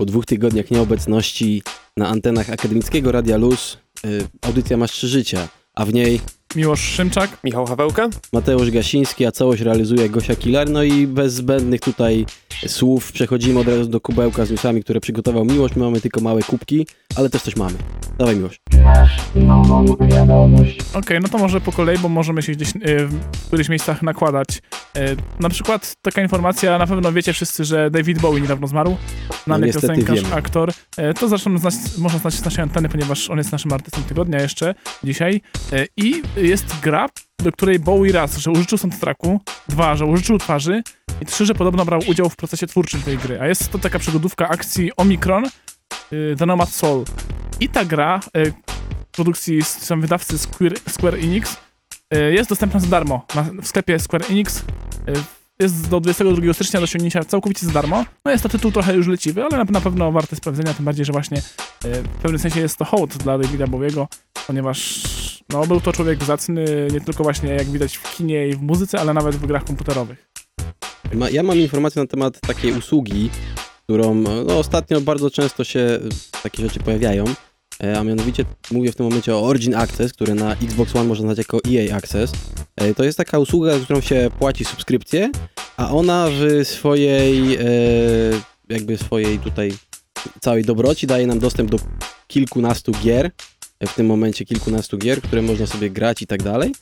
Po dwóch tygodniach nieobecności na antenach akademickiego Radia Luz y, audycja ma trzy życia, a w niej Miłosz Szymczak. Michał Hawełka. Mateusz Gasiński, a całość realizuje Gosia Kilar. No i bez zbędnych tutaj słów przechodzimy od razu do kubełka z newsami, które przygotował Miłość. My mamy tylko małe kubki, ale też coś mamy. Dawaj Miłość. Okej, no to może po kolei, bo możemy się gdzieś y, w którychś miejscach nakładać. Y, na przykład taka informacja, na pewno wiecie wszyscy, że David Bowie niedawno zmarł. Znany No piosenkarz, wiemy. aktor. Y, to zresztą znać, można znać z naszej anteny, ponieważ on jest naszym artystą tygodnia jeszcze dzisiaj. I jest gra, do której Bowie raz, że użyczył soundtracku, dwa, że użyczył twarzy i trzy, że podobno brał udział w procesie twórczym tej gry. A jest to taka przygodówka akcji Omicron, y, The Nomad Soul. I ta gra y, produkcji są wydawcy Square, Square Enix y, jest dostępna za darmo na, w sklepie Square Enix. Jest do 22 stycznia do osiągnięcia całkowicie za darmo. No jest to tytuł trochę już leciwy, ale na, pewno warte sprawdzenia, tym bardziej, że właśnie y, w pewnym sensie jest to hołd dla Davida Bowiego, ponieważ no, był to człowiek zacny, nie tylko właśnie jak widać w kinie i w muzyce, ale nawet w grach komputerowych. Ja mam informację na temat takiej usługi, którą no, ostatnio bardzo często się takie rzeczy pojawiają. E, A mianowicie mówię w tym momencie o Origin Access, które na Xbox One można znać jako EA Access. E, To jest taka usługa, za którą się płaci subskrypcję, a ona w swojej e, jakby swojej tutaj całej dobroci daje nam dostęp do kilkunastu gier, w tym momencie kilkunastu gier, które można sobie grać i tak dalej.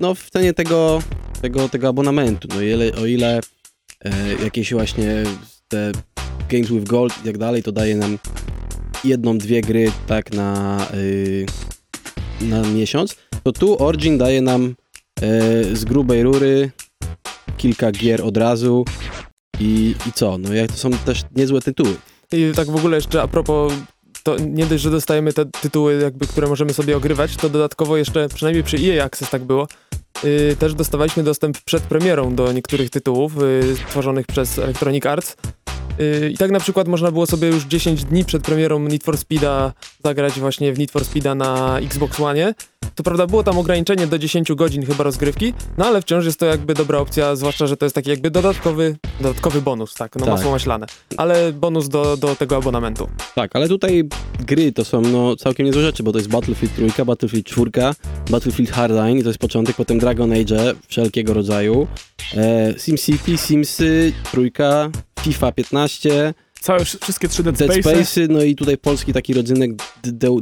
No w cenie tego, tego, tego abonamentu. No ile, o ile jakieś właśnie te Games with Gold i tak dalej, to daje nam jedną, dwie gry tak na, y, na miesiąc, to tu Origin daje nam e, z grubej rury kilka gier od razu i, i co? No jak to są też niezłe tytuły. I tak w ogóle jeszcze a propos, to nie dość, że dostajemy te tytuły, jakby, które możemy sobie ogrywać, to dodatkowo jeszcze, przynajmniej przy EA Access tak było, yy, też dostawaliśmy dostęp przed premierą do niektórych tytułów yy, stworzonych przez Electronic Arts. Yy, I tak na przykład można było sobie już 10 dni przed premierą Need for Speeda zagrać właśnie w Need for Speeda na Xbox One. To prawda było tam ograniczenie do 10 godzin chyba rozgrywki, no ale wciąż jest to jakby dobra opcja, zwłaszcza, że to jest taki jakby dodatkowy, dodatkowy bonus, tak, no Tak. masło maślane, ale bonus do, do tego abonamentu. Tak, ale tutaj gry to są no, całkiem niezłe rzeczy, bo to jest Battlefield 3, Battlefield 4, Battlefield Hardline i to jest początek, potem Dragon Age wszelkiego rodzaju, e, SimCity, Simsy, trójka, FIFA 15, Całe, wszystkie trzy Dead, Dead Space'y. Space'y, no i tutaj polski taki rodzynek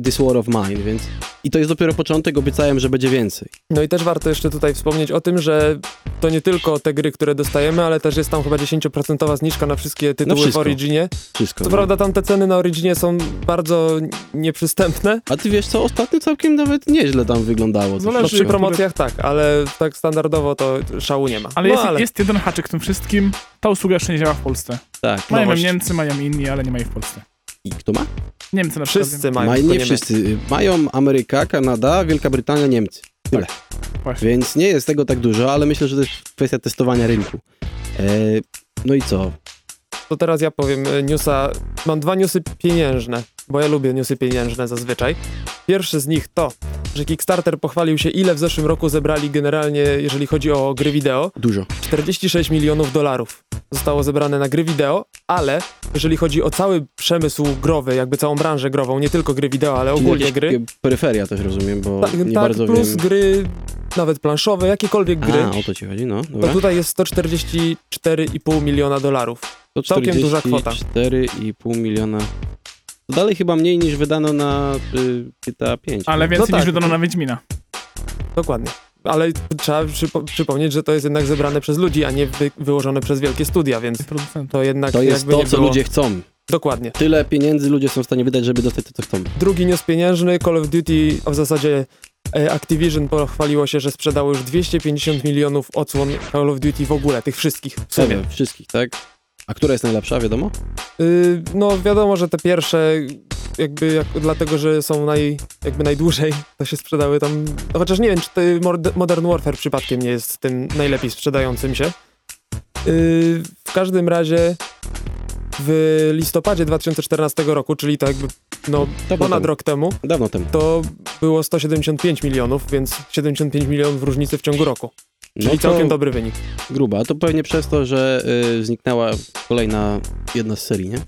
This War of Mine, więc i to jest dopiero początek, obiecałem, że będzie więcej. No i też warto jeszcze tutaj wspomnieć o tym, że to nie tylko te gry, które dostajemy, ale też jest tam chyba 10% zniżka na wszystkie tytuły w wszystko. Originie. Wszystko. Co no. prawda tam te ceny na Originie są bardzo nieprzystępne. A ty wiesz co, ostatnio całkiem nawet nieźle tam wyglądało. No przy promocjach tak, ale tak standardowo to szału nie ma. Ale, no, jest, ale jest jeden haczyk w tym wszystkim. Ta usługa jeszcze nie działa w Polsce. Tak. Mają ją Nowość. Niemcy, mają inni, ale nie ma jej w Polsce. I kto ma? Niemcy na przykład. wszyscy mają. Ma, nie wszyscy. Mają Ameryka, Kanada, Wielka Brytania, Niemcy. Tyle. Właśnie. Więc nie jest tego tak dużo, ale myślę, że to jest kwestia testowania rynku. E, no i co? To teraz ja powiem e, newsa. Mam dwa newsy pieniężne, bo ja lubię newsy pieniężne zazwyczaj. Pierwszy z nich to, że Kickstarter pochwalił się, ile w zeszłym roku zebrali generalnie, jeżeli chodzi o gry wideo. Dużo. 46 milionów dolarów zostało zebrane na gry wideo, ale jeżeli chodzi o cały przemysł growy, jakby całą branżę grową, nie tylko gry wideo, ale ogólnie gry, Peryferia też rozumiem, bo tak, nie tak bardzo plus wiem. gry nawet planszowe, jakiekolwiek gry, A, o to ci chodzi, no. to Dobra. tutaj jest 144,5 miliona dolarów. To całkiem duża kwota. 4,5 miliona. To dalej chyba mniej niż wydano na y, GTA 5. Ale więcej tak. niż wydano na Wiedźmina. Dokładnie. Ale trzeba przypo przypomnieć, że to jest jednak zebrane przez ludzi, a nie wy wyłożone przez wielkie studia, więc to jednak To jest jakby to, nie co było. ludzie chcą. Dokładnie. Tyle pieniędzy ludzie są w stanie wydać, żeby dostać to, co chcą. Drugi news pieniężny, Call of Duty, a w zasadzie e, Activision pochwaliło się, że sprzedało już 250 milionów odsłon Call of Duty w ogóle, tych wszystkich w sumie. Wszystkich, tak? A która jest najlepsza, wiadomo? Y, no wiadomo, że te pierwsze jakby jak, dlatego, że są naj, jakby najdłużej, to się sprzedały tam, chociaż nie wiem, czy Modern Warfare przypadkiem nie jest tym najlepiej sprzedającym się. Y, w każdym razie w listopadzie 2014 roku, czyli to jakby no, Dawno ponad temu. rok temu, Dawno temu. to było 175 milionów, więc 75 milionów różnicy w ciągu roku. Czyli No całkiem dobry wynik. gruba. To pewnie przez to, że y, zniknęła kolejna jedna z serii, nie?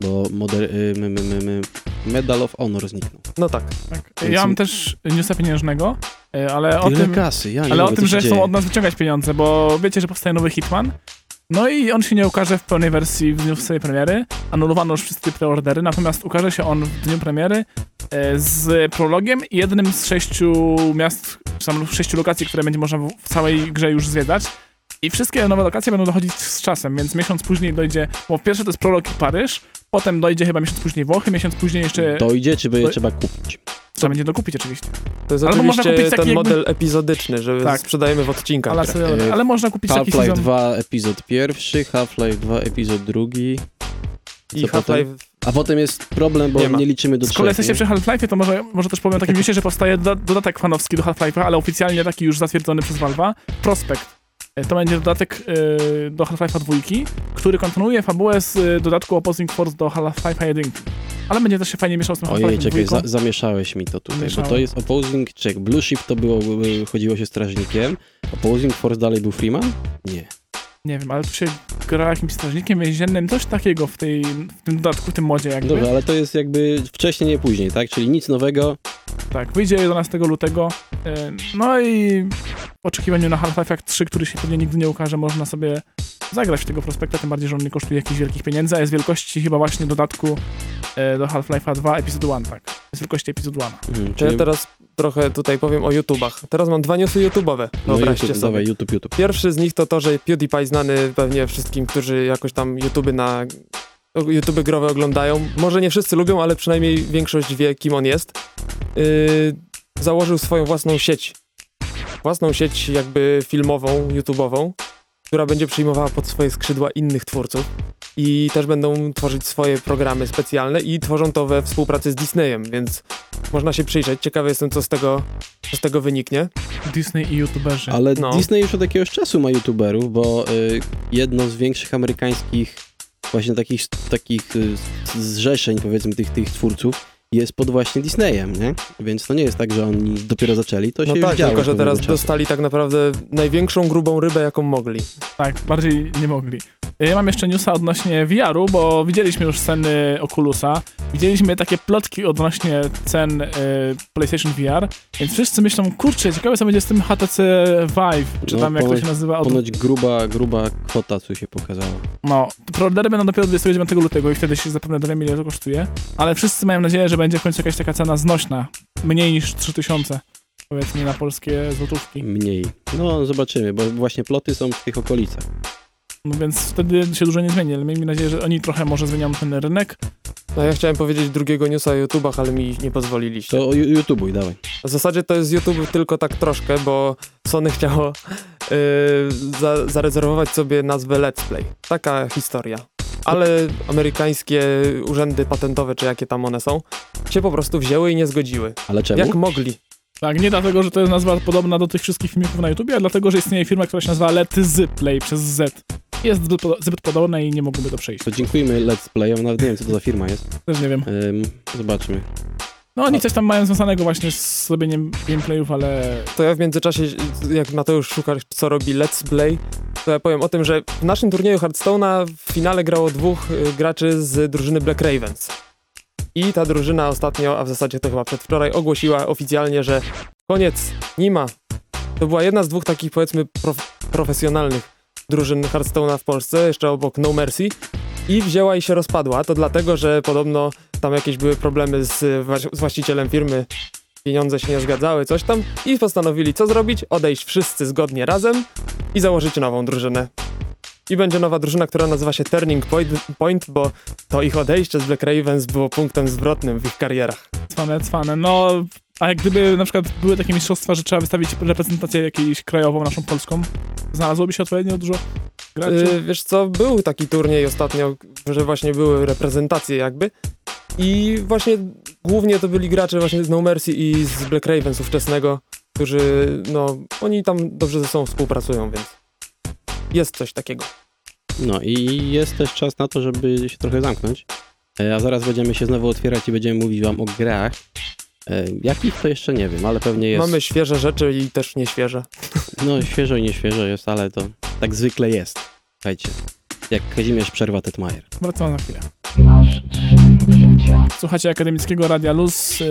bo moder, y, my, my, my, my, Medal of Honor zniknął. No tak. Tak. Więc- Ja mam też newsa pieniężnego, e, ale o Tyle tym, kasy, ja nie ale o tym że chcą od nas wyciągać pieniądze, bo wiecie, że powstaje nowy Hitman. No i on się nie ukaże w pełnej wersji w dniu swojej premiery. Anulowano już wszystkie preordery, natomiast ukaże się on w dniu premiery e, z prologiem i jednym z sześciu miast, czy tam sześciu lokacji, które będzie można w całej grze już zwiedzać. I wszystkie nowe lokacje będą dochodzić z czasem, więc miesiąc później dojdzie, bo pierwsze to jest prolog i Paryż, potem dojdzie chyba miesiąc później Włochy, miesiąc później jeszcze Dojdzie, czy będzie to- trzeba kupić? Trzeba będzie dokupić oczywiście. To jest Albo można oczywiście kupić ten taki jakby- model epizodyczny, że Tak. sprzedajemy w odcinkach. Ale, grę. E, ale można kupić taki Half-Life sezon. 2 epizod pierwszy, Half-Life 2 epizod drugi. I co potem? Half-Life A potem jest problem, bo Nie nie liczymy do Skoro trzech, jesteście przy Half-Life, to może, może też powiem o takim newsie, że powstaje doda dodatek fanowski do Half-Life'a, ale oficjalnie taki już zatwierdzony przez Valve'a. Prospekt. E, To będzie dodatek e, do Half-Life'a 2, który kontynuuje fabułę z e, dodatku Opposing Force do Half-Life'a 1. Ale będzie też się fajnie mieszał z tym Ojej, czekaj, 2. za, zamieszałeś mi to tutaj, bo to jest Opposing, check, Blue Shift to było, y, chodziło się strażnikiem, Opposing Force dalej był Freeman? Nie. Nie wiem, ale tu się gra jakimś strażnikiem więziennym, coś takiego w, tej, w tym dodatku, w tym modzie jakby. Dobrze, ale to jest jakby wcześniej, nie później, tak? Czyli nic nowego. Tak, wyjdzie 11 lutego. e, No i w oczekiwaniu na Half-Life 3, który się pewnie nigdy nie ukaże, można sobie zagrać w tego prospekta, tym bardziej, że on nie kosztuje jakichś wielkich pieniędzy, a jest wielkości chyba właśnie dodatku e, do Half-Life'a 2 Episode 1, tak. Jest wielkości Episode 1. Mhm, To ja teraz trochę tutaj powiem o YouTubach. Teraz mam dwa newsy YouTube'owe. no Wyobraźcie YouTube, sobie. dawaj, YouTube, YouTube. Pierwszy z nich to to, że PewDiePie znany pewnie wszystkim, którzy jakoś tam YouTube na YouTube growe oglądają. Może nie wszyscy lubią, ale przynajmniej większość wie, kim on jest. Yy, założył swoją własną sieć. Własną sieć jakby filmową, YouTube'ową, która będzie przyjmowała pod swoje skrzydła innych twórców. I też będą tworzyć swoje programy specjalne i tworzą to we współpracy z Disneyem, więc można się przyjrzeć. Ciekawy jestem, co z tego, co z tego wyniknie. Disney i YouTuberzy. Ale No. Disney już od jakiegoś czasu ma YouTuberów, bo y, jedno z większych amerykańskich właśnie takich, takich y, zrzeszeń, powiedzmy, tych, tych twórców jest pod właśnie Disneyem, nie? Więc to nie jest tak, że oni dopiero zaczęli, to się No już tak, działo tylko że teraz czasu. dostali tak naprawdę największą grubą rybę, jaką mogli. Tak, bardziej nie mogli. Ja mam jeszcze newsa odnośnie VR-u, bo widzieliśmy już ceny Oculusa, widzieliśmy takie plotki odnośnie cen y, PlayStation VR, więc wszyscy myślą, kurczę, ciekawe co będzie z tym HTC Vive, czy No, tam jak to ponoć- się nazywa. Od... Ponoć gruba, gruba kwota, co się pokazała. No, preordery będą dopiero 29 lutego i wtedy się zapewne dowiemy, ile to kosztuje, ale wszyscy mają nadzieję, że będzie w końcu jakaś taka cena znośna, mniej niż 3000, powiedzmy na polskie złotówki. Mniej. No, zobaczymy, bo właśnie ploty są w tych okolicach. No więc wtedy się dużo nie zmieni, ale miejmy nadzieję, że oni trochę może zmienią ten rynek. No ja chciałem powiedzieć drugiego newsa o YouTubach, ale mi nie pozwoliliście. To o dawaj. W zasadzie to jest YouTube tylko tak troszkę, bo Sony chciało yy, za, zarezerwować sobie nazwę Let's Play. Taka historia. Ale amerykańskie urzędy patentowe, czy jakie tam one są, się po prostu wzięły i nie zgodziły. Ale czemu? Jak mogli? Tak, nie dlatego, że to jest nazwa podobna do tych wszystkich filmików na YouTubie, a dlatego, że istnieje firma, która się nazywa Let's Play przez Z. Jest zbyt, zbyt podobna i nie mogłyby to przejść. To dziękujemy Let's Play, nawet nie wiem, co to za firma jest. Też nie wiem. Ym, zobaczmy. No oni coś tam mają związanego właśnie z zrobieniem gameplayów, ale To ja w międzyczasie, jak Mateusz szuka, co robi Let's Play, to ja powiem o tym, że w naszym turnieju Hearthstone'a w finale grało dwóch y, graczy z drużyny Black Ravens. I ta drużyna ostatnio, a w zasadzie to chyba przedwczoraj, ogłosiła oficjalnie, że koniec, nie ma. To była jedna z dwóch takich, powiedzmy, prof profesjonalnych drużyn Hearthstone'a w Polsce, jeszcze obok No Mercy. I wzięła i się rozpadła. To dlatego, że podobno tam jakieś były problemy z, z właścicielem firmy, pieniądze się nie zgadzały, coś tam i postanowili co zrobić? Odejść wszyscy zgodnie razem i założyć nową drużynę. I będzie nowa drużyna, która nazywa się Turning Point, Point bo to ich odejście z Black Ravens było punktem zwrotnym w ich karierach. cwane, cwane. No, a jak gdyby na przykład były takie mistrzostwa, że trzeba wystawić reprezentację jakąś krajową, naszą polską, znalazłoby się odpowiednio dużo graczy? Yy, wiesz co, był taki turniej ostatnio, że właśnie były reprezentacje jakby i właśnie głównie to byli gracze właśnie z No Mercy i z Black Ravens ówczesnego, którzy no, oni tam dobrze ze sobą współpracują, więc jest coś takiego. No i jest też czas na to, żeby się trochę zamknąć. E, A zaraz będziemy się znowu otwierać i będziemy mówić wam o grach. E, Jakich to jeszcze nie wiem, ale pewnie jest. Mamy świeże rzeczy i też nieświeże. No świeżo i nieświeżo jest, ale to tak zwykle jest. Słuchajcie, jak Kazimierz przerwa Tetmajer. Wracamy za chwilę. Słuchacie Akademickiego Radia Luz yy,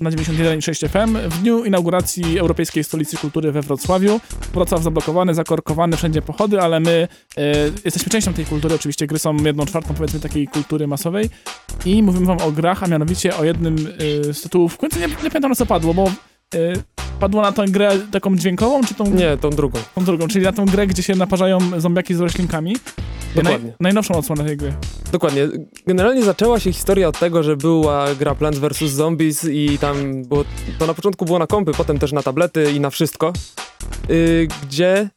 na 91,6 FM w dniu inauguracji Europejskiej Stolicy Kultury we Wrocławiu. Wrocław zablokowany, zakorkowany, wszędzie pochody, ale my yy, jesteśmy częścią tej kultury. Oczywiście gry są jedną czwartą, powiedzmy, takiej kultury masowej. I mówimy wam o grach, a mianowicie o jednym yy, z tytułów. W końcu nie, nie pamiętam, co padło, bo padło na tę grę taką dźwiękową, czy tą, Nie, tą drugą. tą drugą, czyli na tą grę, gdzie się naparzają zombiaki z roślinkami. Dokładnie. Naj, najnowszą odsłonę tej gry. Dokładnie. Generalnie zaczęła się historia od tego, że była gra Plants vs. Zombies i tam było, to na początku było na kompy, potem też na tablety i na wszystko, yy, gdzie,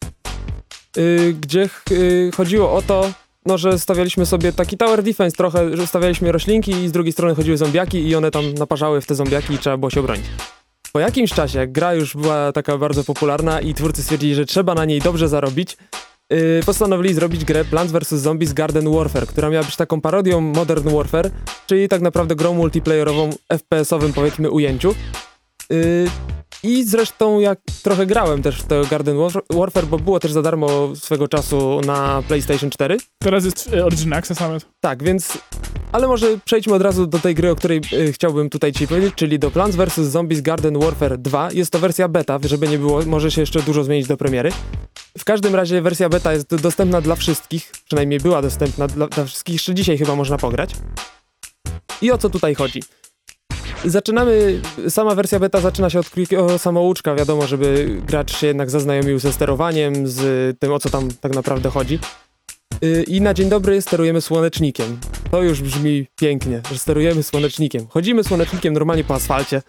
yy, gdzie yy, chodziło o to, no, że stawialiśmy sobie taki tower defense trochę, że stawialiśmy roślinki i z drugiej strony chodziły zombiaki i one tam naparzały w te zombiaki i trzeba było się obronić. Po jakimś czasie, jak gra już była taka bardzo popularna i twórcy stwierdzili, że trzeba na niej dobrze zarobić, yy, postanowili zrobić grę Plants vs. Zombies Garden Warfare, która miała być taką parodią Modern Warfare, czyli tak naprawdę grą multiplayerową FPS-owym powiedzmy ujęciu. Yy, I zresztą jak trochę grałem też w to Garden Warf- Warfare, bo było też za darmo swego czasu na PlayStation 4. Teraz jest e, Origin Access nawet. Tak, więc... Ale może przejdźmy od razu do tej gry, o której y, chciałbym tutaj ci powiedzieć, czyli do Plants vs. Zombies Garden Warfare 2. Jest to wersja beta, żeby nie było, może się jeszcze dużo zmienić do premiery. W każdym razie wersja beta jest dostępna dla wszystkich, przynajmniej była dostępna dla, dla wszystkich, jeszcze dzisiaj chyba można pograć. I o co tutaj chodzi? Zaczynamy, sama wersja beta zaczyna się od krótkiego samouczka, wiadomo, żeby gracz się jednak zaznajomił ze sterowaniem, z tym o co tam tak naprawdę chodzi. Yy, I na dzień dobry sterujemy słonecznikiem. To już brzmi pięknie, że sterujemy słonecznikiem. Chodzimy słonecznikiem normalnie po asfalcie,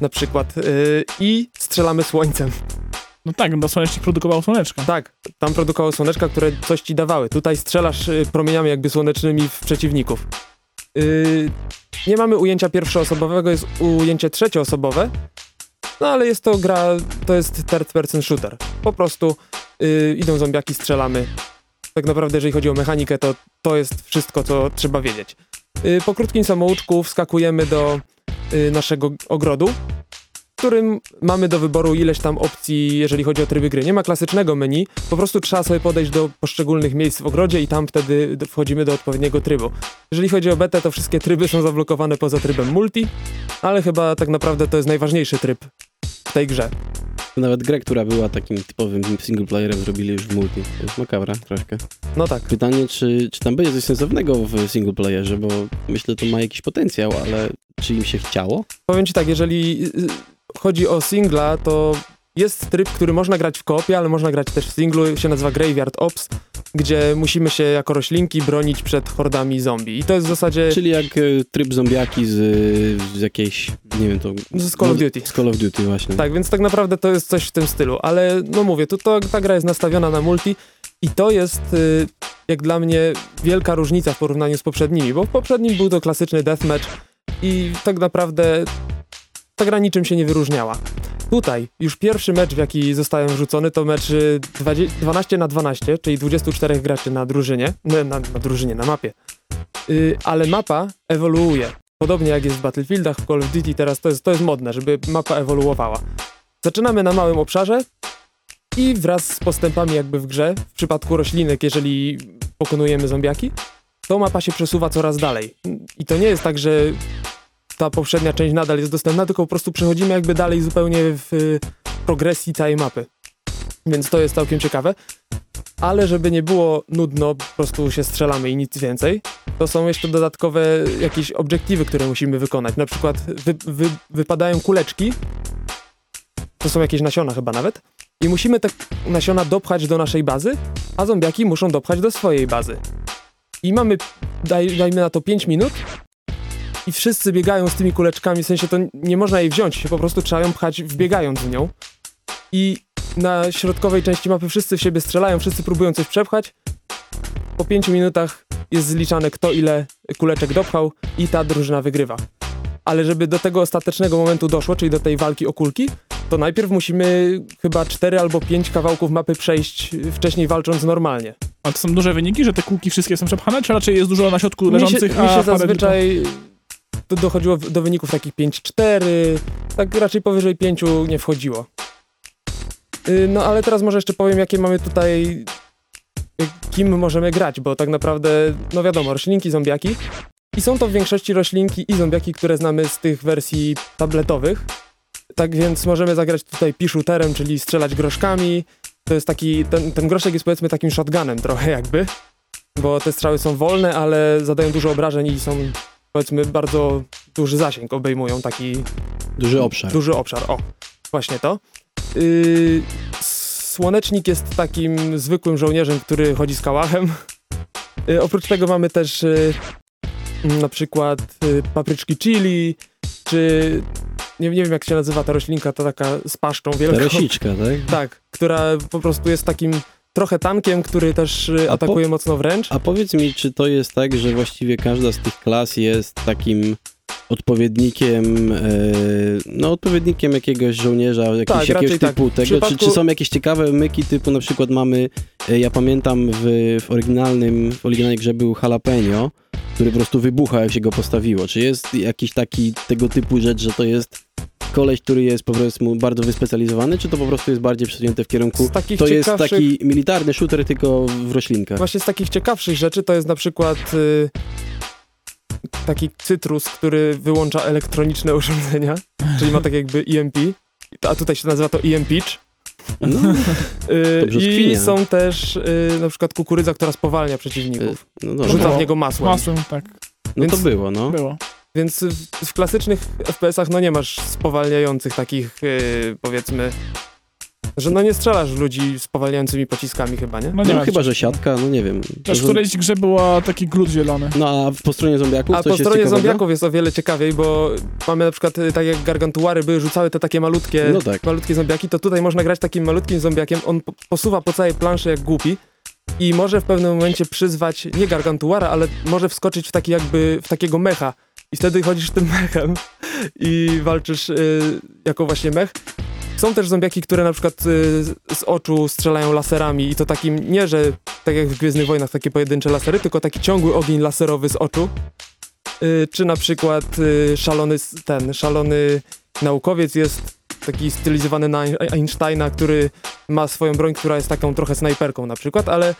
na przykład, yy, i strzelamy słońcem. No tak, bo słonecznik produkował słoneczka. Tak, tam produkowały słoneczka, które coś ci dawały. Tutaj strzelasz y, promieniami jakby słonecznymi w przeciwników. Yy, nie mamy ujęcia pierwszoosobowego, jest ujęcie trzecioosobowe. No ale jest to gra, to jest third person shooter. Po prostu yy, idą zombiaki, strzelamy. Tak naprawdę, jeżeli chodzi o mechanikę, to to jest wszystko, co trzeba wiedzieć. Yy, po krótkim samouczku wskakujemy do yy, naszego ogrodu, którym mamy do wyboru ileś tam opcji, jeżeli chodzi o tryby gry. Nie ma klasycznego menu, po prostu trzeba sobie podejść do poszczególnych miejsc w ogrodzie i tam wtedy wchodzimy do odpowiedniego trybu. Jeżeli chodzi o betę, to wszystkie tryby są zablokowane poza trybem multi, ale chyba tak naprawdę to jest najważniejszy tryb w tej grze. Nawet grę, która była takim typowym singleplayerem, zrobili już w multi. To jest makabra troszkę. No tak. Pytanie, czy, czy tam będzie coś sensownego w singleplayerze, bo myślę, to ma jakiś potencjał, ale czy im się chciało? Powiem ci tak, jeżeli chodzi o singla, to jest tryb, który można grać w koopie, ale można grać też w singlu, się nazywa Graveyard Ops, gdzie musimy się jako roślinki bronić przed hordami zombie. I to jest w zasadzie Czyli jak e, tryb zombiaki z, z jakiejś, nie wiem, to... z Call of Duty. Z Call of Duty właśnie. Tak, więc tak naprawdę to jest coś w tym stylu, ale no mówię, tu to, ta gra jest nastawiona na multi i to jest y, jak dla mnie wielka różnica w porównaniu z poprzednimi, bo w poprzednim był to klasyczny deathmatch i tak naprawdę gra niczym się nie wyróżniała. Tutaj już pierwszy mecz, w jaki zostałem wrzucony, to mecz y, 20, 12 na 12, czyli 24 graczy na drużynie, nie, na, na drużynie, na mapie. Y, ale mapa ewoluuje. Podobnie jak jest w Battlefieldach, w Call of Duty teraz to jest, to jest modne, żeby mapa ewoluowała. Zaczynamy na małym obszarze i wraz z postępami jakby w grze, w przypadku roślinek, jeżeli pokonujemy zombiaki, to mapa się przesuwa coraz dalej. I to nie jest tak, że ta poprzednia część nadal jest dostępna, tylko po prostu przechodzimy jakby dalej zupełnie w y, progresji całej mapy. Więc to jest całkiem ciekawe. Ale żeby nie było nudno, po prostu się strzelamy i nic więcej, to są jeszcze dodatkowe jakieś obiektywy, które musimy wykonać. Na przykład wy, wy, wypadają kuleczki, to są jakieś nasiona chyba nawet, i musimy te nasiona dopchać do naszej bazy, a zombiaki muszą dopchać do swojej bazy. I mamy, daj, dajmy na to 5 minut, i wszyscy biegają z tymi kuleczkami, w sensie to nie można jej wziąć, po prostu trzeba ją pchać wbiegając w nią. I na środkowej części mapy wszyscy w siebie strzelają, wszyscy próbują coś przepchać. Po 5 minutach jest zliczane kto ile kuleczek dopchał i ta drużyna wygrywa. Ale żeby do tego ostatecznego momentu doszło, czyli do tej walki o kulki, to najpierw musimy chyba 4 albo 5 kawałków mapy przejść wcześniej walcząc normalnie. A to są duże wyniki, że te kółki wszystkie są przepchane, czy raczej jest dużo na środku Mi się, leżących, mi a się zazwyczaj to dochodziło do wyników takich 5-4, tak raczej powyżej 5 nie wchodziło. Y, No ale teraz może jeszcze powiem, jakie mamy tutaj, y, kim możemy grać, bo tak naprawdę, no wiadomo, roślinki, zombiaki, I są to w większości roślinki i zombiaki, które znamy z tych wersji tabletowych. Tak więc możemy zagrać tutaj piszuterem, czyli strzelać groszkami. To jest taki, ten, ten groszek jest powiedzmy takim shotgunem trochę jakby, bo te strzały są wolne, ale zadają dużo obrażeń i są powiedzmy bardzo duży zasięg, obejmują taki Duży obszar. duży obszar. O, właśnie to. Yy, słonecznik jest takim zwykłym żołnierzem, który chodzi z kałachem. Yy, oprócz tego mamy też yy, na przykład yy, papryczki chili, czy nie, nie wiem jak się nazywa ta roślinka, to taka z paszczą wielką. Teresiczka, tak? Tak, która po prostu jest takim trochę tankiem, który też yy, A po- atakuje mocno wręcz. A powiedz mi, czy to jest tak, że właściwie każda z tych klas jest takim odpowiednikiem, e, no odpowiednikiem jakiegoś żołnierza, jakiegoś, Tak, jakiegoś tak. typu W tego, przypadku- czy, czy są jakieś ciekawe myki typu na przykład mamy, e, ja pamiętam w, w oryginalnym, w oryginalnej grze był jalapeno, który po prostu wybucha jak się go postawiło, czy jest jakiś taki tego typu rzecz, że to jest koleś, który jest po prostu bardzo wyspecjalizowany, czy to po prostu jest bardziej przesunięte w kierunku Z takich to jest ciekawszych... taki militarny shooter, tylko w roślinkach. Właśnie z takich ciekawszych rzeczy to jest na przykład y, taki cytrus, który wyłącza elektroniczne urządzenia, czyli ma tak jakby EMP, a tutaj się nazywa to EMPitch. No, Y, To I są też y, na przykład kukurydza, która spowalnia przeciwników. no, dobra. Rzuca w niego masłem. Masłem, tak, no to więc- było, no. było. Więc w, w klasycznych FPS-ach no nie masz spowalniających takich y, powiedzmy, że no nie strzelasz w ludzi spowalniającymi pociskami chyba, nie? No nie No, chyba, że siatka, no nie wiem. Też w którejś grze była taki glut zielony. No a po stronie zombiaków A coś po jest stronie zombiaków jest o wiele ciekawiej, bo mamy na przykład, y, tak jak gargantuary były, rzucały te takie malutkie, No tak. malutkie zombiaki, to tutaj można grać takim malutkim zombiakiem, on po- posuwa po całej planszy jak głupi i może w pewnym momencie przyzwać nie gargantuara, ale może wskoczyć w taki jakby, w takiego mecha i wtedy chodzisz tym mechem i walczysz y, jako właśnie mech. Są też zombiaki, które na przykład y, z- oczu strzelają laserami i to takim, nie że tak jak w Gwiezdnych Wojnach takie pojedyncze lasery, tylko taki ciągły ogień laserowy z oczu. Y, czy na przykład y, szalony, ten, szalony naukowiec jest taki stylizowany na Ein- Einsteina, który ma swoją broń, która jest taką trochę snajperką na przykład, ale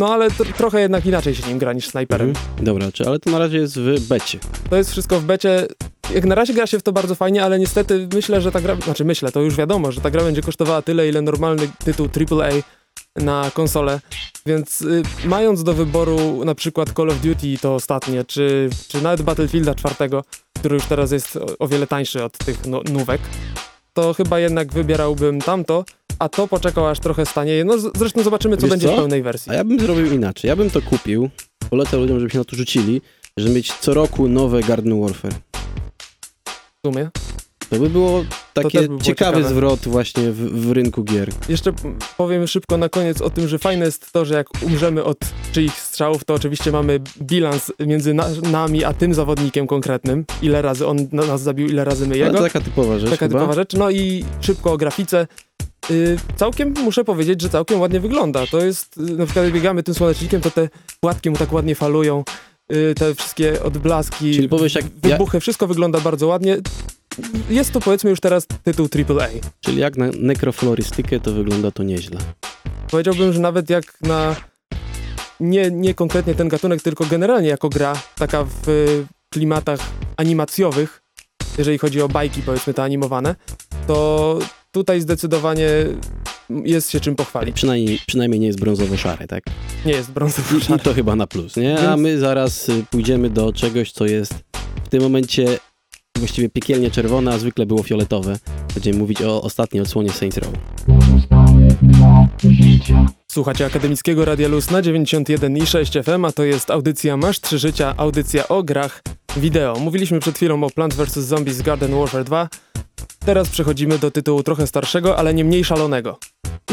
no ale tr- trochę jednak inaczej się nim gra niż snajperem. Mhm. Dobra, czy, ale to na razie jest w becie. To jest wszystko w becie. Jak na razie gra się w to bardzo fajnie, ale niestety myślę, że ta gra, znaczy myślę, to już wiadomo, że ta gra będzie kosztowała tyle, ile normalny tytuł AAA na konsolę, więc y, mając do wyboru na przykład Call of Duty to ostatnie, czy, czy nawet Battlefielda czwartego, który już teraz jest o, o wiele tańszy od tych no, nówek, to chyba jednak wybierałbym tamto, a to poczekał aż trochę stanieje. No zresztą zobaczymy, co Wiesz będzie co? w pełnej wersji. A ja bym zrobił inaczej. Ja bym to kupił, polecał ludziom, żeby się na to rzucili, żeby mieć co roku nowe Garden Warfare. W sumie. To by było takie też by ciekawy ciekawe. zwrot właśnie w, w rynku gier. Jeszcze powiem szybko na koniec o tym, że fajne jest to, że jak umrzemy od czyichś strzałów, to oczywiście mamy bilans między na, nami a tym zawodnikiem konkretnym. Ile razy on na- nas zabił, ile razy my jego. to taka typowa rzecz Taka chyba. typowa rzecz. No i szybko o grafice. Yy, całkiem muszę powiedzieć, że całkiem ładnie wygląda. To jest, yy, na przykład jak biegamy tym słonecznikiem, to te płatki mu tak ładnie falują. Yy, te wszystkie odblaski, Czyli powiesz, jak ja- wybuchy, wszystko wygląda bardzo ładnie. Jest to powiedzmy już teraz tytuł AAA. Czyli jak na nekroflorystykę to wygląda to nieźle. Powiedziałbym, że nawet jak na nie, nie konkretnie ten gatunek, tylko generalnie jako gra, taka w y, klimatach animacjowych, jeżeli chodzi o bajki, powiedzmy te animowane, to tutaj zdecydowanie jest się czym pochwalić. Przynajmniej, przynajmniej nie jest brązowo-szary, tak? Nie jest brązowy I, to chyba na plus, nie? A my zaraz y, pójdziemy do czegoś, co jest w tym momencie właściwie piekielnie czerwone, a zwykle było fioletowe. Będziemy mówić o ostatniej odsłonie Saints Row. Słuchacie Akademickiego Radia Luz na 91,6 FM, a to jest audycja Masz 3 Życia, audycja o grach wideo. Mówiliśmy przed chwilą o Plant vs. Zombies Garden Warfare 2. Teraz przechodzimy do tytułu trochę starszego, ale nie mniej szalonego.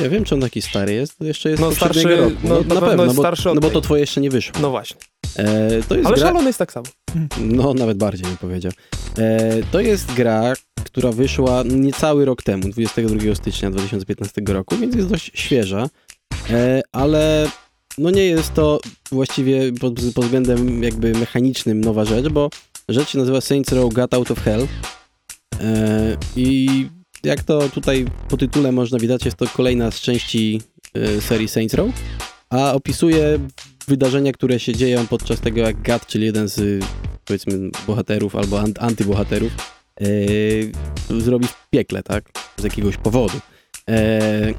Ja wiem, czy on taki stary jest, jeszcze jest No, starszy- roku. no, na pewno jest bo, starszy od no bo to twoje jeszcze nie wyszło. No właśnie. E, to jest Ale gra... szalony jest tak samo. No, nawet bardziej bym powiedział. E, to jest gra, która wyszła niecały rok temu, 22 stycznia 2015 roku, więc jest dość świeża, e, ale no nie jest to właściwie pod, pod względem jakby mechanicznym nowa rzecz, bo rzecz się nazywa Saints Row Got Out of Hell i jak to tutaj po tytule można widać, jest to kolejna z części e, serii Saints Row, a opisuje wydarzenia, które się dzieją podczas tego, jak Gat, czyli jeden z powiedzmy bohaterów albo an- antybohaterów, e, zrobi w piekle, tak? Z jakiegoś powodu. E,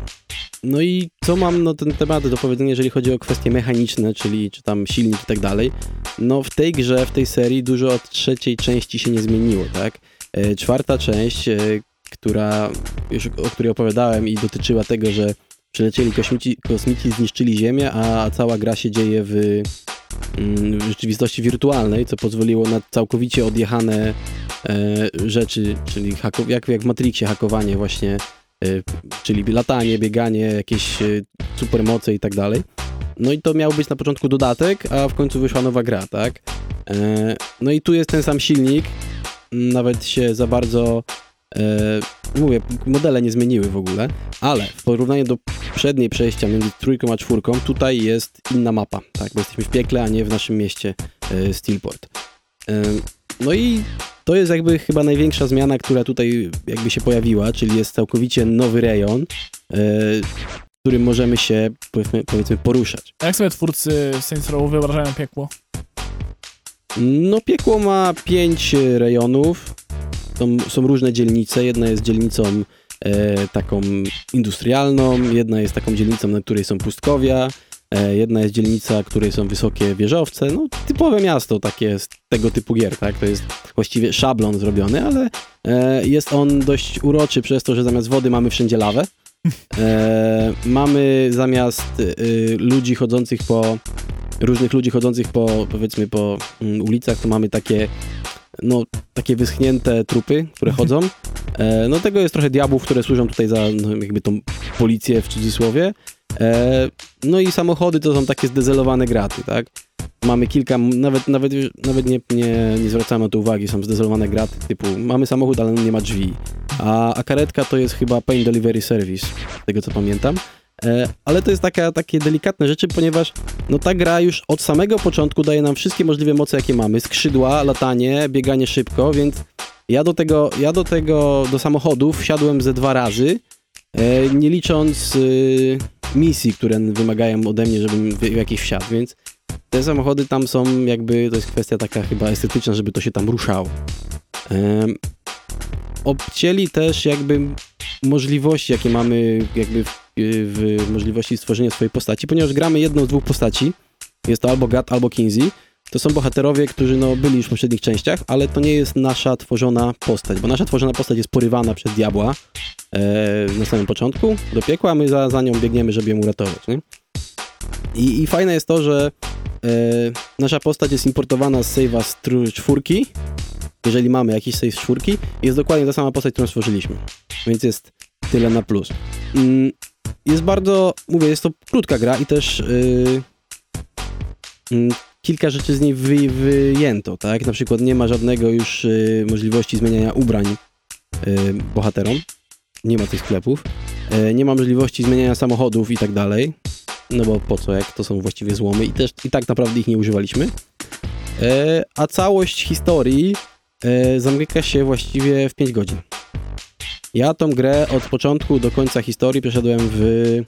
no i co mam na ten temat do powiedzenia, jeżeli chodzi o kwestie mechaniczne, czyli czy tam silnik i tak dalej? No w tej grze, w tej serii dużo od trzeciej części się nie zmieniło, tak? E, czwarta część, e, która, już o której opowiadałem i dotyczyła tego, że przylecieli kosmici, kosmici zniszczyli Ziemię, a cała gra się dzieje w, mm, w rzeczywistości wirtualnej, co pozwoliło na całkowicie odjechane e, rzeczy, czyli hako, jak, jak w Matrixie hakowanie właśnie, czyli latanie, bieganie, jakieś supermoce i tak dalej. No i to miał być na początku dodatek, a w końcu wyszła nowa gra, tak? No i tu jest ten sam silnik, nawet się za bardzo e, mówię, modele nie zmieniły w ogóle, ale w porównaniu do przedniej przejścia między trójką a czwórką, tutaj jest inna mapa, tak, bo jesteśmy w piekle, a nie w naszym mieście e, Steelport. E, no i to jest jakby chyba największa zmiana, która tutaj jakby się pojawiła, czyli jest całkowicie nowy rejon, e, w którym możemy się powiedzmy, powiedzmy poruszać. A jak sobie twórcy Saints Row wyobrażają piekło? No piekło ma pięć e, rejonów, są, są różne dzielnice, jedna jest dzielnicą e, taką industrialną, jedna jest taką dzielnicą, na której są pustkowia, e, jedna jest dzielnica, której są wysokie wieżowce, no typowe miasto takie z tego typu gier, tak, to jest właściwie szablon zrobiony, ale e, jest on dość uroczy przez to, że zamiast wody mamy wszędzie lawę, e, mamy zamiast e, ludzi chodzących po różnych ludzi chodzących po, powiedzmy, po mm, ulicach, to mamy takie, no, takie wyschnięte trupy, które chodzą. E, no tego jest trochę diabłów, które służą tutaj za, no, jakby tą policję w cudzysłowie. E, no i samochody to są takie zdezelowane graty, tak? Mamy kilka, nawet, nawet, nawet nie, nie, nie zwracamy na to uwagi, są zdezelowane graty typu mamy samochód, ale nie ma drzwi. A, a karetka to jest chyba Pain Delivery Service, z tego co pamiętam. E, ale to jest taka, takie delikatne rzeczy, ponieważ no ta gra już od samego początku daje nam wszystkie możliwe moce, jakie mamy. Skrzydła, latanie, bieganie szybko, więc ja do tego, ja do tego, do samochodów wsiadłem ze dwa razy, e, nie licząc y, misji, które wymagają ode mnie, żebym w jakieś wsiadł, więc te samochody tam są jakby, to jest kwestia taka chyba estetyczna, żeby to się tam ruszało. Obcięli też jakby możliwości, jakie mamy jakby w, w możliwości stworzenia swojej postaci, ponieważ gramy jedną z dwóch postaci, jest to albo Gat, albo Kinsey, to są bohaterowie, którzy no, byli już w poprzednich częściach, ale to nie jest nasza tworzona postać, bo nasza tworzona postać jest porywana przez diabła e, na samym początku do piekła, a my za, za nią biegniemy, żeby ją uratować. Nie? I, I fajne jest to, że e, nasza postać jest importowana z save'a z czwórki, jeżeli mamy jakiś save z czwórki, jest dokładnie ta sama postać, którą stworzyliśmy. Więc jest tyle na plus. Mm, jest bardzo, mówię, jest to krótka gra i też yy, yy, kilka rzeczy z niej wy, wyjęto, tak? Na przykład nie ma żadnego już yy, możliwości zmieniania ubrań bohaterom. Nie ma tych sklepów. nie ma możliwości zmieniania samochodów i tak dalej. No bo po co, jak to są właściwie złomy i też i tak naprawdę ich nie używaliśmy. a całość historii zamyka się właściwie w 5 godzin. Ja tą grę od początku do końca historii przeszedłem w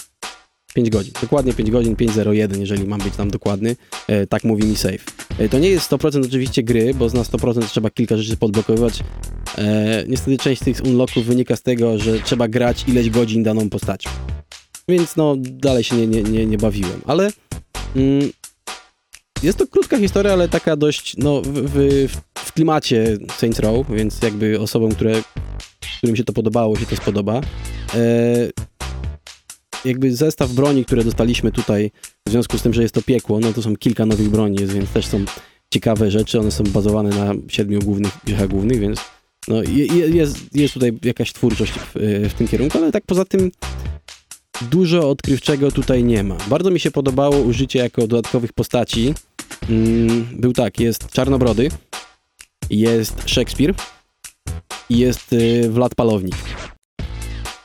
5 godzin. Dokładnie 5 godzin, 5.01, jeżeli mam być tam dokładny. E, tak mówi mi save. E, to nie jest 100% oczywiście gry, bo na 100% trzeba kilka rzeczy podblokowywać. E, niestety część tych unlocków wynika z tego, że trzeba grać ileś godzin daną postacią. Więc no, dalej się nie, nie, nie, nie bawiłem. Ale mm, jest to krótka historia, ale taka dość, no, w, w, w klimacie Saints Row, więc jakby osobom, które, którym się to podobało, się to spodoba. E, jakby zestaw broni, które dostaliśmy tutaj, w związku z tym, że jest to piekło, no to są kilka nowych broni, więc też są ciekawe rzeczy, one są bazowane na siedmiu głównych grzechach głównych, więc no, jest, jest tutaj jakaś twórczość w, w tym kierunku, ale tak poza tym dużo odkrywczego tutaj nie ma. Bardzo mi się podobało użycie jako dodatkowych postaci. Mm, był tak, jest Czarnobrody, jest Szekspir i jest y, Wlad Palownik.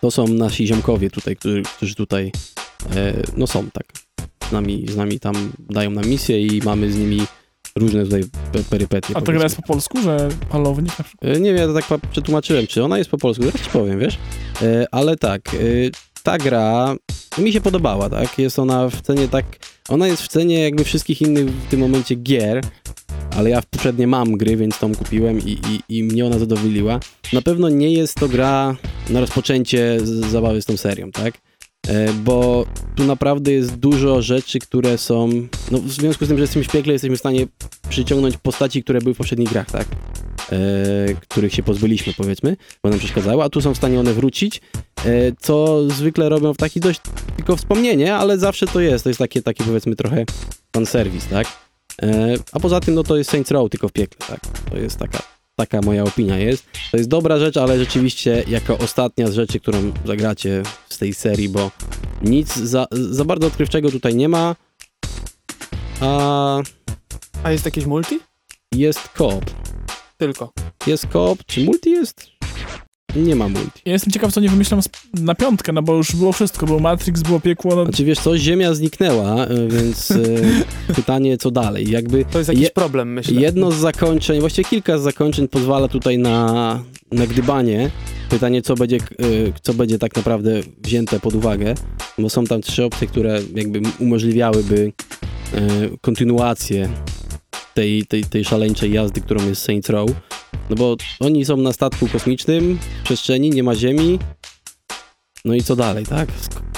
To są nasi ziomkowie tutaj, którzy, którzy tutaj e, no są tak. Z nami, z nami tam dają nam misję i mamy z nimi różne tutaj perypetie. A to gra jest po polsku, że palownik na przykład? E, nie wiem, ja tak przetłumaczyłem, czy ona jest po polsku, zaraz ci powiem, wiesz? E, ale tak, e, ta gra mi się podobała, tak? Jest ona w cenie tak Ona jest w cenie jakby wszystkich innych w tym momencie gier, ale ja poprzednie mam gry, więc tą kupiłem i, i, i mnie ona zadowoliła. Na pewno nie jest to gra na rozpoczęcie zabawy z tą serią, tak? E, Bo tu naprawdę jest dużo rzeczy, które są. No, w związku z tym, że jesteśmy w piekle, jesteśmy w stanie przyciągnąć postaci, które były w poprzednich grach, tak? E, których się pozbyliśmy, powiedzmy, bo nam przeszkadzały, a tu są w stanie one wrócić, e, co zwykle robią w taki dość tylko wspomnienie, ale zawsze to jest. To jest takie, takie powiedzmy trochę fanserwis, tak? E, a poza tym, no to jest Saints Row, tylko w piekle, tak? To jest taka, taka moja opinia jest. To jest dobra rzecz, ale rzeczywiście jako ostatnia z rzeczy, którą zagracie z tej serii, bo nic za, za bardzo odkrywczego tutaj nie ma, a A jest jakieś multi? jest koop. Tylko. Jest koop, czy multi jest? Nie ma multi. Ja jestem ciekaw, co nie wymyślą sp- na piątkę, no bo już było wszystko. Było Matrix, było piekło, no Znaczy wiesz co, Ziemia zniknęła, e, więc e, pytanie co dalej. Jakby To jest jakiś Je- problem, myślę. jedno z zakończeń, właściwie kilka z zakończeń pozwala tutaj na, na gdybanie. Pytanie co będzie, e, co będzie tak naprawdę wzięte pod uwagę, bo są tam trzy opcje, które jakby umożliwiałyby kontynuację tej, tej, tej szaleńczej jazdy, którą jest Saints Row. No bo oni są na statku kosmicznym, w przestrzeni, nie ma ziemi. No i co dalej, tak?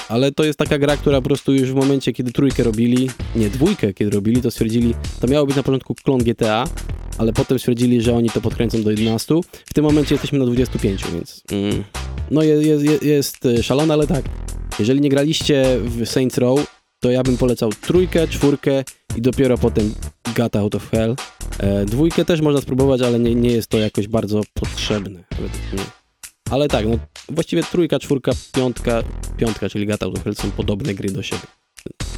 Ale to jest taka gra, która po prostu już w momencie, kiedy trójkę robili, nie, dwójkę kiedy robili, to stwierdzili, to miało być na początku klon GTA, ale potem stwierdzili, że oni to podkręcą do 11. W tym momencie jesteśmy na 25, więc mm, no jest, jest, jest szalone, ale tak. Jeżeli nie graliście w Saints Row, to ja bym polecał trójkę, czwórkę i dopiero potem Got Out of Hell. E, dwójkę też można spróbować, ale nie, nie jest to jakoś bardzo potrzebne. Ale tak, no właściwie trójka, czwórka, piątka, piątka, czyli Got Out of Hell są podobne gry do siebie.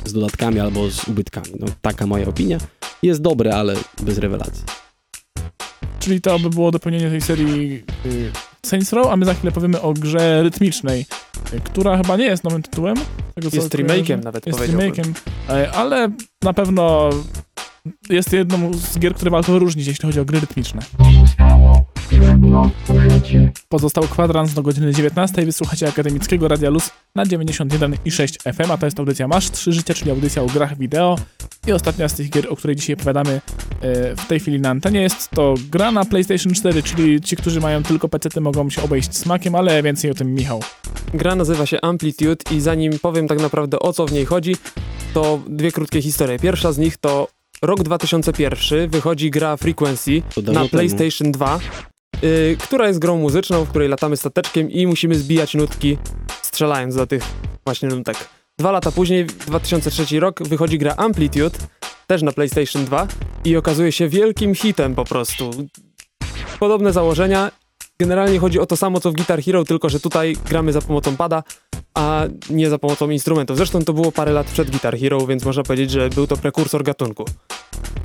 Z dodatkami albo z ubytkami. No taka moja opinia. Jest dobre, ale bez rewelacji. Czyli to by było dopełnienie tej serii y, Saints Row, a my za chwilę powiemy o grze rytmicznej, która chyba nie jest nowym tytułem. Tego, Jest kojarzę. remake'iem nawet, Jest remake'iem, e, ale na pewno jest jedną z gier, które warto wyróżnić, jeśli chodzi o gry rytmiczne. Pozostał kwadrans do godziny 19. Wysłuchacie Akademickiego Radia Luz na 91,6 FM, a to jest audycja Masz 3 Życie, czyli audycja o grach wideo. I ostatnia z tych gier, o której dzisiaj opowiadamy e, w tej chwili na antenie, jest to gra na PlayStation 4, czyli ci, którzy mają tylko PC, mogą się obejść smakiem, ale więcej o tym Michał. Gra nazywa się Amplitude i zanim powiem tak naprawdę o co w niej chodzi, to dwie krótkie historie. Pierwsza z nich to rok 2001, wychodzi gra Frequency na temu. PlayStation 2, y, która jest grą muzyczną, w której latamy stateczkiem i musimy zbijać nutki, strzelając do tych właśnie nutek. Dwa lata później, 2003 rok, wychodzi gra Amplitude, też na PlayStation 2 i okazuje się wielkim hitem po prostu. Podobne założenia. Generalnie chodzi o to samo co w Guitar Hero, tylko że tutaj gramy za pomocą pada, a nie za pomocą instrumentów. Zresztą to było parę lat przed Guitar Hero, więc można powiedzieć, że był to prekursor gatunku.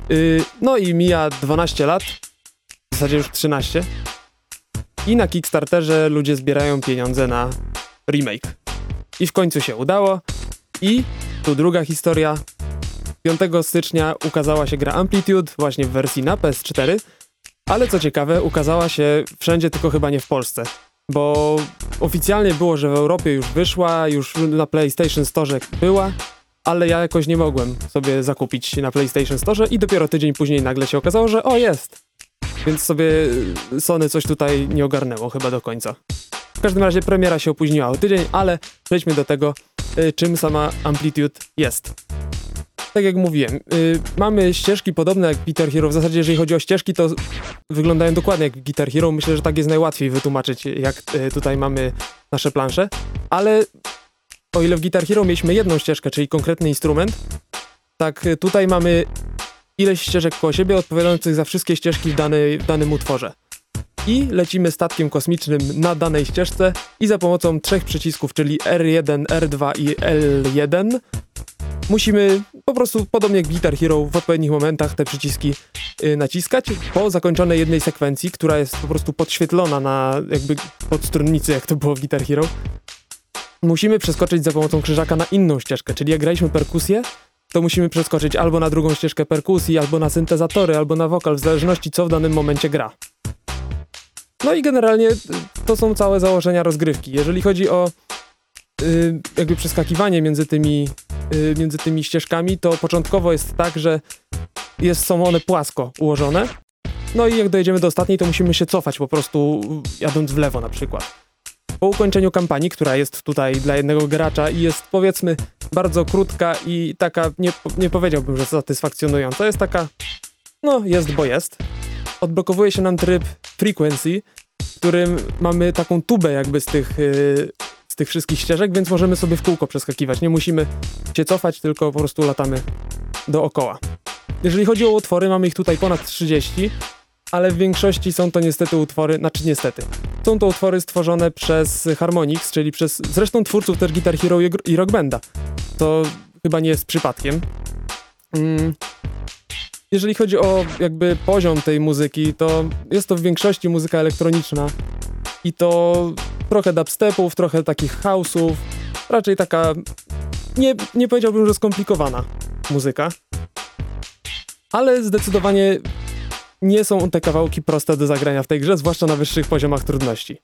Yy, no i mija 12 lat, w zasadzie już 13. I na Kickstarterze ludzie zbierają pieniądze na remake. I w końcu się udało. I tu druga historia. 5 stycznia ukazała się gra Amplitude, właśnie w wersji na PS4. Ale co ciekawe, ukazała się wszędzie, tylko chyba nie w Polsce. Bo oficjalnie było, że w Europie już wyszła, już na PlayStation Store była, ale ja jakoś nie mogłem sobie zakupić na PlayStation Store i dopiero tydzień później nagle się okazało, że o jest. Więc sobie y, Sony coś tutaj nie ogarnęło chyba do końca. W każdym razie premiera się opóźniła o tydzień, ale przejdźmy do tego, czym sama Amplitude jest. Tak jak mówiłem, y, mamy ścieżki podobne jak Guitar Hero. W zasadzie, jeżeli chodzi o ścieżki, to wyglądają dokładnie jak Guitar Hero. Myślę, że tak jest najłatwiej wytłumaczyć, jak y, tutaj mamy nasze plansze. Ale o ile w Guitar Hero mieliśmy jedną ścieżkę, czyli konkretny instrument, tak y, tutaj mamy ileś ścieżek koło siebie odpowiadających za wszystkie ścieżki w, danej, w danym utworze. I lecimy statkiem kosmicznym na danej ścieżce i za pomocą trzech przycisków, czyli R1, R2 i L1 musimy po prostu, podobnie jak Guitar Hero, w odpowiednich momentach te przyciski y, naciskać. Po zakończonej jednej sekwencji, która jest po prostu podświetlona na jakby podstrunnicy, jak to było w Guitar Hero, musimy przeskoczyć za pomocą krzyżaka na inną ścieżkę, czyli jak graliśmy perkusję, to musimy przeskoczyć albo na drugą ścieżkę perkusji, albo na syntezatory, albo na wokal, w zależności co w danym momencie gra. No i generalnie y, to są całe założenia rozgrywki. Jeżeli chodzi o y, jakby przeskakiwanie między tymi y, między tymi ścieżkami, to początkowo jest tak, że jest, są one płasko ułożone. No i jak dojedziemy do ostatniej, to musimy się cofać po prostu jadąc w lewo na przykład. Po ukończeniu kampanii, która jest tutaj dla jednego gracza i jest powiedzmy bardzo krótka i taka, nie, nie powiedziałbym, że satysfakcjonująca, jest taka, no jest, bo jest. Odblokowuje się nam tryb frequency, w którym mamy taką tubę jakby z tych, yy, z tych wszystkich ścieżek, więc możemy sobie w kółko przeskakiwać. Nie musimy się cofać, tylko po prostu latamy dookoła. Jeżeli chodzi o utwory, mamy ich tutaj ponad 30, ale w większości są to niestety utwory, znaczy niestety, są to utwory stworzone przez Harmonix, czyli przez zresztą twórców też Guitar Hero i Rock Banda. To chyba nie jest przypadkiem. Mm. Jeżeli chodzi o jakby poziom tej muzyki, to jest to w większości muzyka elektroniczna i to trochę dubstepów, trochę takich house'ów, raczej taka nie, nie powiedziałbym, że skomplikowana muzyka, ale zdecydowanie nie są te kawałki proste do zagrania w tej grze, zwłaszcza na wyższych poziomach trudności.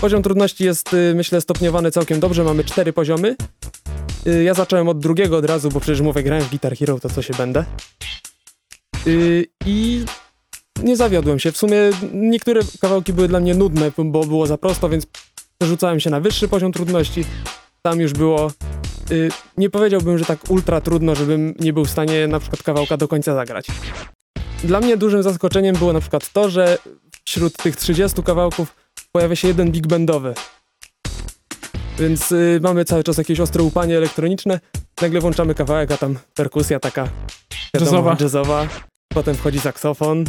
Poziom trudności jest, y, myślę, stopniowany całkiem dobrze, mamy cztery poziomy. Y, ja zacząłem od drugiego od razu, bo przecież mówię, grałem w Guitar Hero, to co się będę. Y, I nie zawiodłem się. W sumie niektóre kawałki były dla mnie nudne, bo było za prosto, więc przerzucałem się na wyższy poziom trudności. Tam już było... Nie powiedziałbym, że tak ultra trudno, żebym nie był w stanie na przykład kawałka do końca zagrać. Dla mnie dużym zaskoczeniem było na przykład to, że wśród tych 30 kawałków pojawia się jeden big bandowy. Więc y, mamy cały czas jakieś ostre upanie elektroniczne, nagle włączamy kawałek, a tam perkusja taka jazzowa. jazzowa. Potem wchodzi saksofon,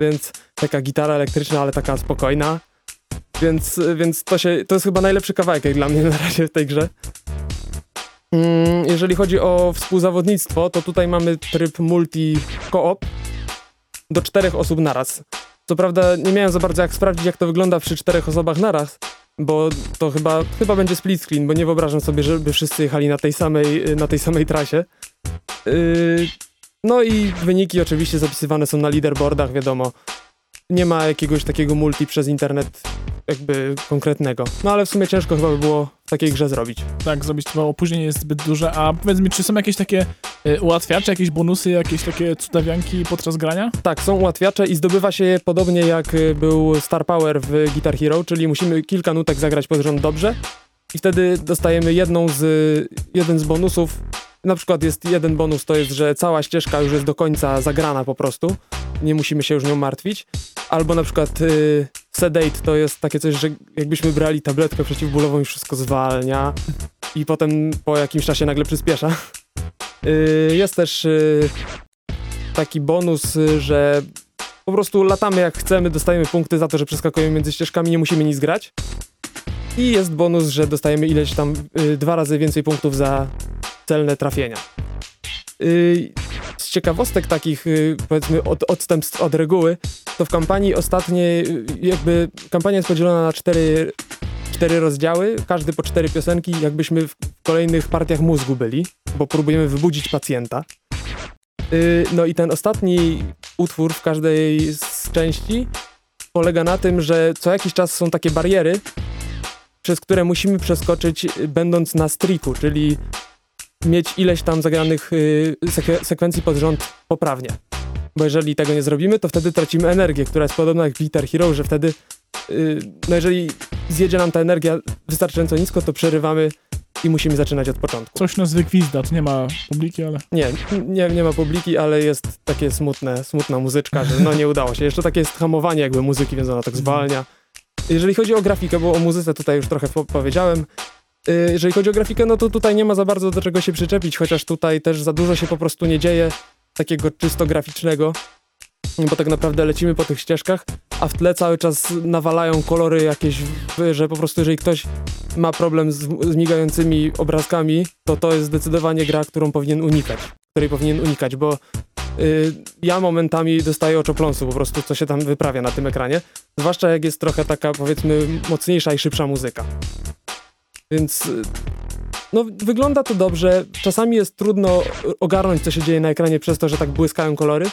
więc taka gitara elektryczna, ale taka spokojna. Więc, więc to, się, to jest chyba najlepszy kawałek jak dla mnie na razie w tej grze. Mm, jeżeli chodzi o współzawodnictwo, to tutaj mamy tryb multi-koop, do czterech osób naraz. Co prawda nie miałem za bardzo jak sprawdzić, jak to wygląda przy czterech osobach naraz, bo to chyba, chyba będzie split screen, bo nie wyobrażam sobie, żeby wszyscy jechali na tej samej, na tej samej trasie. Yy, no i wyniki oczywiście zapisywane są na leaderboardach, wiadomo. Nie ma jakiegoś takiego multi przez internet jakby konkretnego. No ale w sumie ciężko chyba by było w takiej grze zrobić. Tak, zrobić chyba opóźnienie jest zbyt duże, a powiedz mi, czy są jakieś takie y, ułatwiacze, jakieś bonusy, jakieś takie cudawianki podczas grania? Tak, są ułatwiacze i zdobywa się je podobnie jak y, był Star Power w Guitar Hero, czyli musimy kilka nutek zagrać pod rząd dobrze i wtedy dostajemy jedną z, jeden z bonusów na przykład jest jeden bonus, to jest, że cała ścieżka już jest do końca zagrana po prostu. Nie musimy się już nią martwić. Albo na przykład y, sedate to jest takie coś, że jakbyśmy brali tabletkę przeciwbólową i wszystko zwalnia i potem po jakimś czasie nagle przyspiesza. Y, jest też y, taki bonus, że po prostu latamy jak chcemy, dostajemy punkty za to, że przeskakujemy między ścieżkami, nie musimy nic grać. I jest bonus, że dostajemy ileś tam y, dwa razy więcej punktów za celne trafienia. Y, z ciekawostek takich, y, powiedzmy, od, odstępstw od reguły, to w kampanii ostatniej, y, jakby kampania jest podzielona na cztery, cztery rozdziały, każdy po cztery piosenki, jakbyśmy w kolejnych partiach mózgu byli, bo próbujemy wybudzić pacjenta. No i ten ostatni utwór w każdej z części polega na tym, że co jakiś czas są takie bariery, przez które musimy przeskoczyć będąc na striku, czyli mieć ileś tam zagranych y, sek sekwencji pod rząd poprawnie. Bo jeżeli tego nie zrobimy, to wtedy tracimy energię, która jest podobna jak w Guitar Hero, że wtedy, y, no jeżeli zjedzie nam ta energia wystarczająco nisko, to przerywamy i musimy zaczynać od początku. Coś nas wygwizda, to nie ma publiki, ale... Nie, nie, nie ma publiki, ale jest takie smutne, smutna muzyczka, że no nie udało się. Jeszcze takie jest hamowanie jakby muzyki, więc ona tak zwalnia. Jeżeli chodzi o grafikę, bo o muzyce tutaj już trochę powiedziałem, jeżeli chodzi o grafikę, no to tutaj nie ma za bardzo do czego się przyczepić, chociaż tutaj też za dużo się po prostu nie dzieje takiego czysto graficznego, bo tak naprawdę lecimy po tych ścieżkach, a w tle cały czas nawalają kolory jakieś, że po prostu jeżeli ktoś ma problem z, z migającymi obrazkami, to to jest zdecydowanie gra, którą powinien unikać, której powinien unikać, bo y, ja momentami dostaję oczopląsu po prostu, co się tam wyprawia na tym ekranie, zwłaszcza jak jest trochę taka powiedzmy mocniejsza i szybsza muzyka. Więc no, wygląda to dobrze. Czasami jest trudno ogarnąć, co się dzieje na ekranie przez to, że tak błyskają kolory,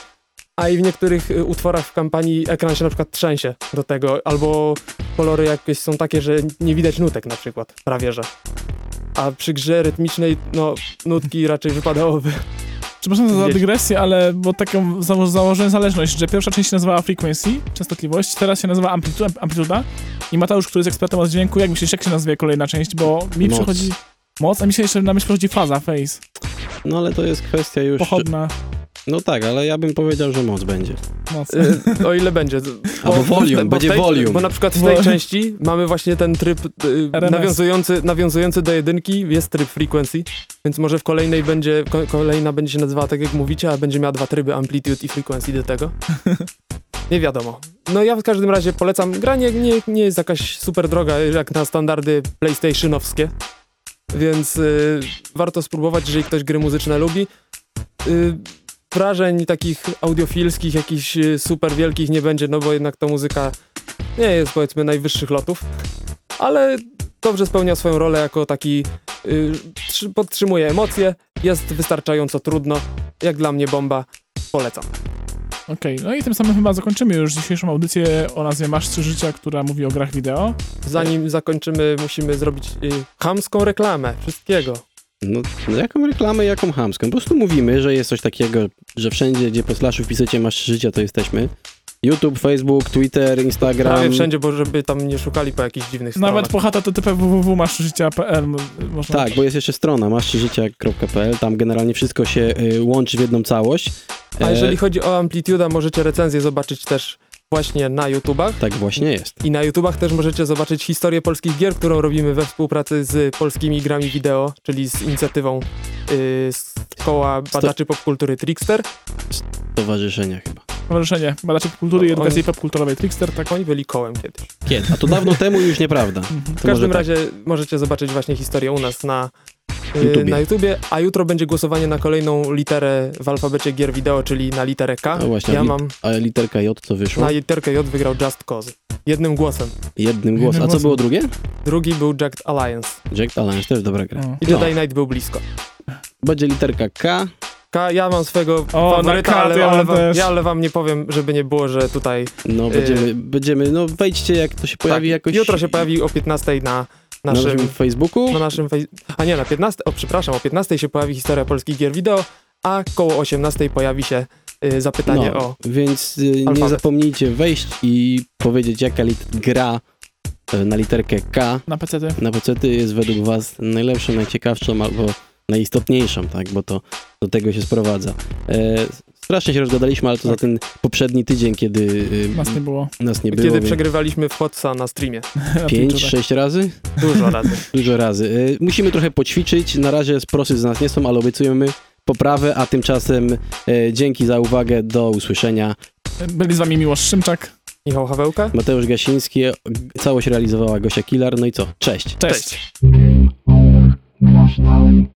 a i w niektórych y, utworach w kampanii ekran się na przykład trzęsie do tego, albo kolory jakieś są takie, że nie widać nutek na przykład, prawie że. a przy grze rytmicznej, no, nutki raczej wypadałoby. Przepraszam za dygresję, ale bo taką zało założyłem zależność, że pierwsza część się nazywała Frequency, częstotliwość, teraz się nazywa Amplitu Amplituda i Mateusz, który jest ekspertem od dźwięku, jak myślisz, jak się nazwie kolejna część, bo mi Moc. przychodzi moc, a mi się jeszcze na myśl przychodzi faza, phase, No ale to jest kwestia już... pochodna, No tak, ale ja bym powiedział, że moc będzie. moc. Y, o ile będzie. Albo volume, bo będzie tej, volume. Bo na przykład w tej Vol- części mamy właśnie ten tryb y, nawiązujący, nawiązujący do jedynki, jest tryb frequency, więc może w kolejnej będzie, ko, kolejna będzie się nazywała tak jak mówicie, a będzie miała dwa tryby amplitude i frequency do tego. Nie wiadomo. No ja w każdym razie polecam. Gra nie, nie, nie jest jakaś super droga, jak na standardy PlayStationowskie, więc y, warto spróbować, jeżeli ktoś gry muzyczne lubi. Y, wrażeń takich audiofilskich, jakichś y, super wielkich nie będzie, no bo jednak to muzyka nie jest powiedzmy najwyższych lotów, ale dobrze spełnia swoją rolę jako taki y, trzy- podtrzymuje emocje, jest wystarczająco trudno, jak dla mnie bomba, polecam. Okej, no i tym samym chyba zakończymy już dzisiejszą audycję o nazwie Masz trzy życia, która mówi o grach wideo. Zanim zakończymy, musimy zrobić y, chamską reklamę wszystkiego. No, no jaką reklamę, jaką chamską? Po prostu mówimy, że jest coś takiego, że wszędzie, gdzie po slashu wpiszecie masz życia, to jesteśmy. YouTube, Facebook, Twitter, Instagram. Prawie wszędzie, bo żeby tam nie szukali po jakichś dziwnych Nawet stronach. po http www masz życia.pl można... Tak, bo jest jeszcze strona maszżycia.pl, tam generalnie wszystko się y, łączy w jedną całość. A E, jeżeli chodzi o Amplituda, możecie recenzję zobaczyć też właśnie na YouTubach. Tak właśnie jest. I na YouTubach też możecie zobaczyć historię polskich gier, którą robimy we współpracy z polskimi grami wideo, czyli z inicjatywą yy, z koła badaczy popkultury Trickster. Stowarzyszenia chyba. Stowarzyszenie Badaczy Kultury i Edukacji oni- Popkulturowej Trickster, tak. Oni byli kołem kiedyś. Kiedy? A to dawno temu już nieprawda. Mhm. W każdym tak. razie możecie zobaczyć właśnie historię u nas na, YouTubie. na YouTubie, a jutro będzie głosowanie na kolejną literę w alfabecie gier wideo, czyli na literę K. No właśnie, ja li- mam A literka J co wyszło? na literkę J wygrał Just Cause. Jednym głosem. Jednym głosem. A co było drugie? Drugi był Jacked Alliance. Jack Alliance, też dobra gra. O. I No. Jedi Knight był blisko. Będzie literka K. K, ja mam swojego O, faworyta, na K to ale, ja ale, wam, ja, ale wam nie powiem, żeby nie było, że tutaj No będziemy, będziemy, no wejdźcie jak to się pojawi tak, jakoś jutro się pojawi o 15 na na naszym, naszym Facebooku. na naszym fej- a nie, na 15, o przepraszam, o 15 się pojawi historia polskich gier wideo, a koło 18 pojawi się y, zapytanie no, o Więc y, nie zapomnijcie wejść i powiedzieć jaka lit- gra e, na literkę K Na PC. -ty. na PC jest według was najlepszą, najciekawszą albo najistotniejszą, tak, bo to do tego się sprowadza. Strasznie się rozgadaliśmy, ale to za Tak. ten poprzedni tydzień, kiedy y, Nas nie było. nas nie było. kiedy więc przegrywaliśmy w Hotsa na streamie. Pięć, tak. sześć razy? Dużo razy. Dużo razy. Y, musimy trochę poćwiczyć. Na razie sprosy z nas nie są, ale obiecujemy poprawę, a tymczasem e, dzięki za uwagę. Do usłyszenia. Byli z wami Miłosz Szymczak. Michał Hawełka? Mateusz Gasiński, całość realizowała Gosia Kilar. No i co? Cześć. Cześć. Cześć.